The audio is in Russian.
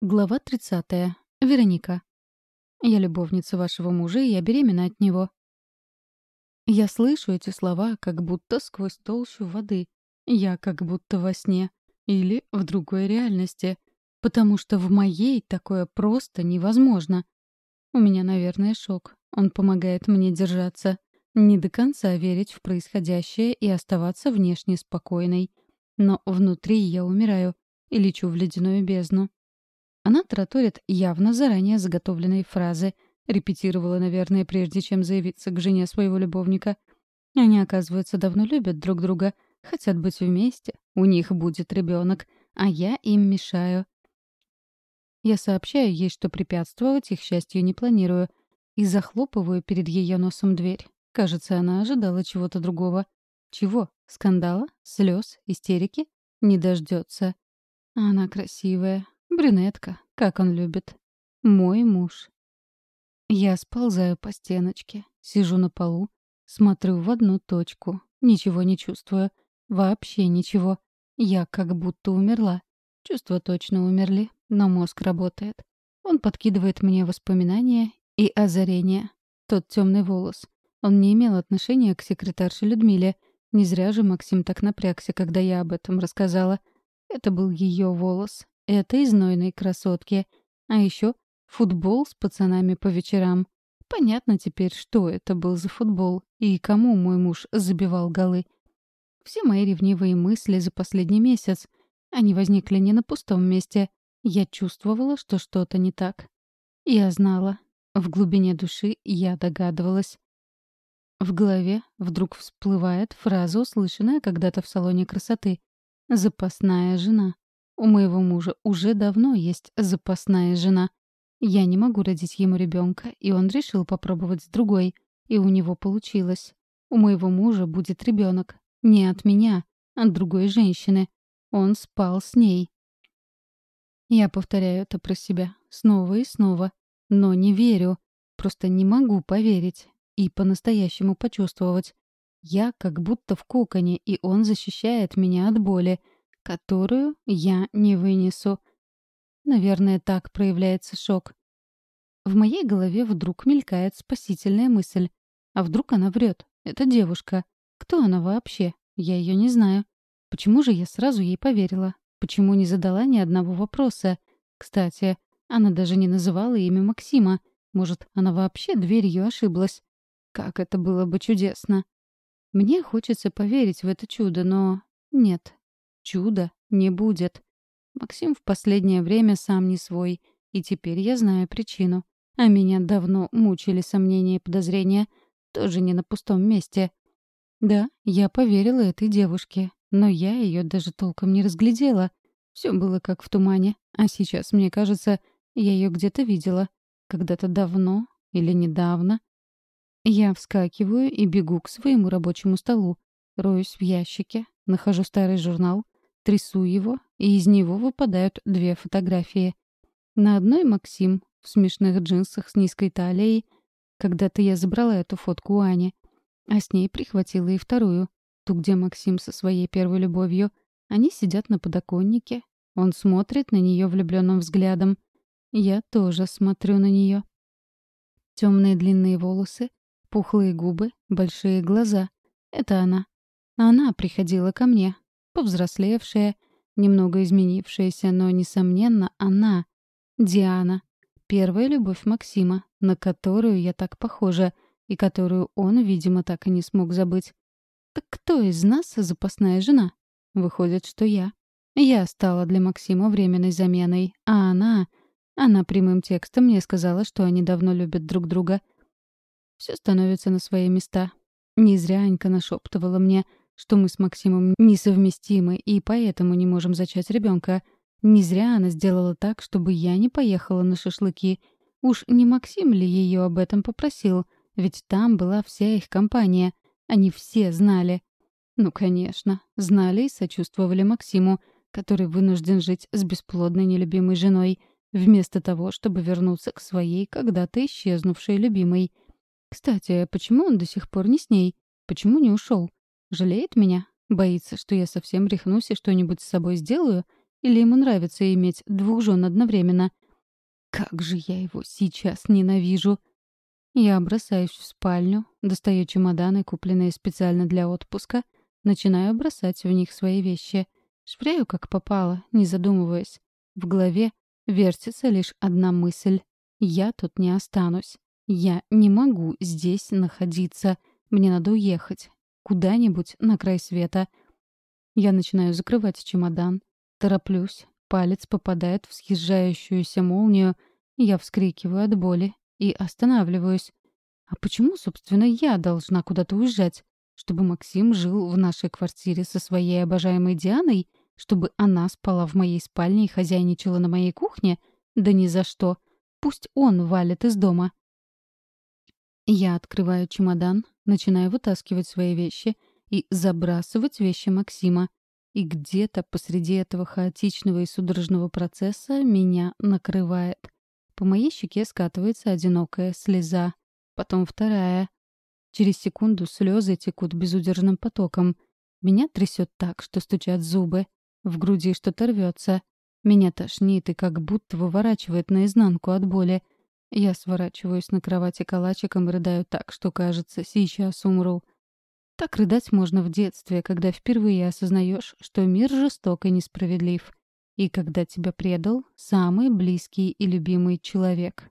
Глава 30. Вероника. Я любовница вашего мужа, и я беременна от него. Я слышу эти слова, как будто сквозь толщу воды. Я как будто во сне. Или в другой реальности. Потому что в моей такое просто невозможно. У меня, наверное, шок. Он помогает мне держаться. Не до конца верить в происходящее и оставаться внешне спокойной. Но внутри я умираю и лечу в ледяную бездну. Она тараторит явно заранее заготовленные фразы. Репетировала, наверное, прежде чем заявиться к жене своего любовника. Они, оказывается, давно любят друг друга, хотят быть вместе, у них будет ребенок, а я им мешаю. Я сообщаю ей, что препятствовать их счастью не планирую, и захлопываю перед ее носом дверь. Кажется, она ожидала чего-то другого. Чего? Скандала? Слез? Истерики? Не дождется. Она красивая, Брюнетка, как он любит. Мой муж. Я сползаю по стеночке, сижу на полу, смотрю в одну точку, ничего не чувствую. Вообще ничего. Я как будто умерла. Чувства точно умерли, но мозг работает. Он подкидывает мне воспоминания и озарение. Тот темный волос. Он не имел отношения к секретарше Людмиле. Не зря же Максим так напрягся, когда я об этом рассказала. Это был ее волос, этой знойной красотки. А еще футбол с пацанами по вечерам. Понятно теперь, что это был за футбол и кому мой муж забивал голы. Все мои ревнивые мысли за последний месяц. Они возникли не на пустом месте. Я чувствовала, что что-то не так. Я знала. В глубине души я догадывалась. В голове вдруг всплывает фраза, услышанная когда-то в салоне красоты. «Запасная жена». У моего мужа уже давно есть запасная жена. Я не могу родить ему ребенка, и он решил попробовать с другой. И у него получилось. У моего мужа будет ребенок. Не от меня, а от другой женщины. Он спал с ней. Я повторяю это про себя снова и снова. Но не верю. Просто не могу поверить и по-настоящему почувствовать. Я как будто в коконе, и он защищает меня от боли — которую я не вынесу. Наверное, так проявляется шок. В моей голове вдруг мелькает спасительная мысль. А вдруг она врет? Это девушка. Кто она вообще? Я ее не знаю. Почему же я сразу ей поверила? Почему не задала ни одного вопроса? Кстати, она даже не называла имя Максима. Может, она вообще дверью ошиблась? Как это было бы чудесно. Мне хочется поверить в это чудо, но... Нет, чуда не будет. Максим в последнее время сам не свой, и теперь я знаю причину. А меня давно мучили сомнения и подозрения, тоже не на пустом месте. Да, я поверила этой девушке, но я ее даже толком не разглядела. Все было как в тумане, а сейчас, мне кажется, я ее где-то видела. Когда-то давно или недавно. Я вскакиваю и бегу к своему рабочему столу. Роюсь в ящике, нахожу старый журнал, Трясу его, и из него выпадают две фотографии. На одной Максим в смешных джинсах с низкой талией. Когда-то я забрала эту фотку у Ани. А с ней прихватила и вторую, ту, где Максим со своей первой любовью. Они сидят на подоконнике. Он смотрит на нее влюбленным взглядом. Я тоже смотрю на нее. Темные длинные волосы, пухлые губы, большие глаза. Это она. Она приходила ко мне, повзрослевшая, немного изменившаяся, но, несомненно, она, Диана, первая любовь Максима, на которую я так похожа и которую он, видимо, так и не смог забыть. Так кто из нас запасная жена? Выходит, что я. Я стала для Максима временной заменой, а она... Она прямым текстом мне сказала, что они давно любят друг друга. Все становится на свои места. Не зря Анька нашептывала мне — что мы с Максимом несовместимы и поэтому не можем зачать ребенка. Не зря она сделала так, чтобы я не поехала на шашлыки. Уж не Максим ли ее об этом попросил? Ведь там была вся их компания. Они все знали. Ну, конечно, знали и сочувствовали Максиму, который вынужден жить с бесплодной нелюбимой женой, вместо того, чтобы вернуться к своей когда-то исчезнувшей любимой. Кстати, почему он до сих пор не с ней? Почему не ушел? Жалеет меня? Боится, что я совсем рехнусь и что-нибудь с собой сделаю? Или ему нравится иметь двух жен одновременно? Как же я его сейчас ненавижу! Я бросаюсь в спальню, достаю чемоданы, купленные специально для отпуска, начинаю бросать в них свои вещи. Швыряю как попало, не задумываясь. В голове вертится лишь одна мысль. Я тут не останусь. Я не могу здесь находиться. Мне надо уехать. Куда-нибудь на край света. Я начинаю закрывать чемодан. Тороплюсь. Палец попадает в съезжающуюся молнию. Я вскрикиваю от боли и останавливаюсь. А почему, собственно, я должна куда-то уезжать? Чтобы Максим жил в нашей квартире со своей обожаемой Дианой? Чтобы она спала в моей спальне и хозяйничала на моей кухне? Да ни за что. Пусть он валит из дома. Я открываю чемодан, начинаю вытаскивать свои вещи и забрасывать вещи Максима. И где-то посреди этого хаотичного и судорожного процесса меня накрывает. По моей щеке скатывается одинокая слеза, потом вторая. Через секунду слезы текут безудержным потоком. Меня трясет так, что стучат зубы. В груди что-то рвется. Меня тошнит и как будто выворачивает наизнанку от боли — я сворачиваюсь на кровати калачиком и рыдаю так, что, кажется, сейчас умру. Так рыдать можно в детстве, когда впервые осознаешь, что мир жесток и несправедлив, и когда тебя предал самый близкий и любимый человек.